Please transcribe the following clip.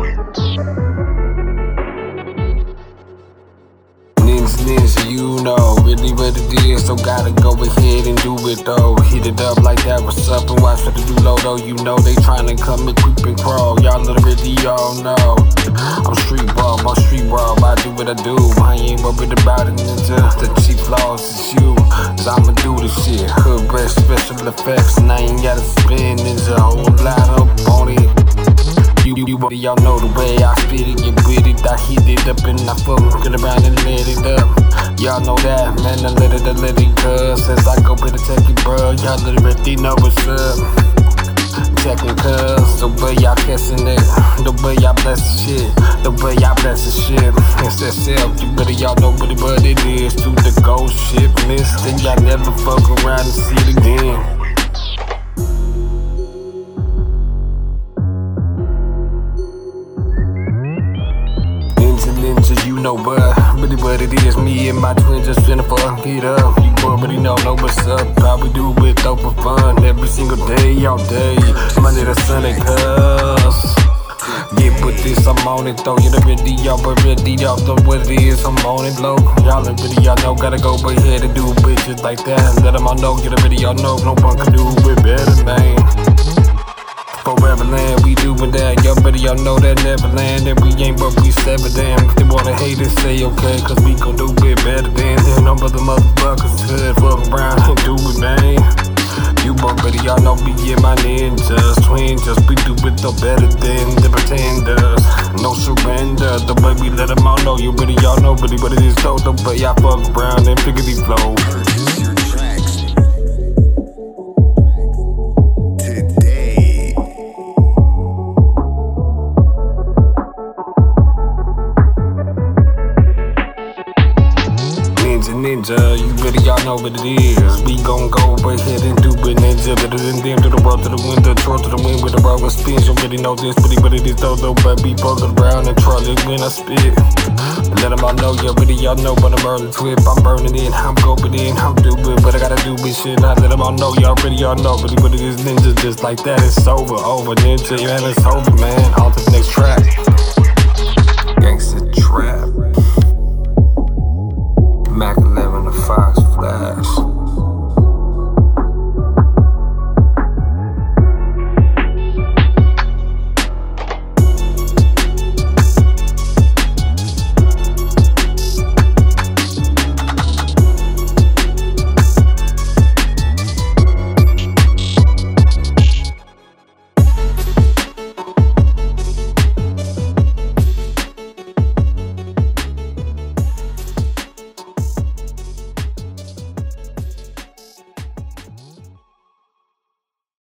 wins. Nins, you know really what it is, so gotta go ahead and do it though. Hit it up like that, what's up, and watch for the new low though. You know they tryna come and creep and crawl, y'all already all know. I'm street ball, I'm street ball, I do what I do. I ain't worried about it, ninja. The chief laws is you, cause I'ma do this shit. Hood breath, special effects, and I ain't gotta spin, ninja. Whole lot of you, you, y'all know the way I spit it, get with it. I heat it up and I fuck it around and let it up. Y'all know that, man. I let it, I let it cuz. As I go with the it, bro. Y'all already know what's up. Checking cuz, the way y'all kissing it, the way y'all bless the shit, the way y'all bless the shit. It's self, you better y'all know what it, what it is. To the ghost ship, miss, then y'all never fuck around and see it again. Know what, really what it is. Me and my twin just finna fuck it up. You already know, know what's up. How we do it though for fun every single day, all day. Monday to Sunday, cuz. Get with this, I'm on it though. You already y'all already y'all know what it is. I'm on it low. Y'all already y'all know. Gotta go ahead to do bitches like that. Let them all know. Get already y'all know. No one can do it Y'all know that Neverland. And we ain't but we sever them. If they wanna hate it, say okay. Cause we gon' do it better than them. No other motherfuckers could fuck around and do it, man. You already y'all know me and my ninjas. Just we do it no better than the pretenders. No surrender. The way we let them all know. You already y'all know, really what it is. So the way y'all fuck around and figure these flows. Ninja, ninja, you really y'all know what it is. We gon' go ahead and do it, ninja. Better than them to the world, to the wind, the troll to the wind with the roll and spins. You already know this, but what it is though, though. But be fucking around and try it when I spit. Let them all know, you already y'all know, but I'm early twip. I'm burning in, I'm going in, I'm doing what I gotta do with shit. I let them all know, y'all already y'all know, but what it is, ninja, just like that. It's over, over, ninja, man, it's over, man. On to the next track.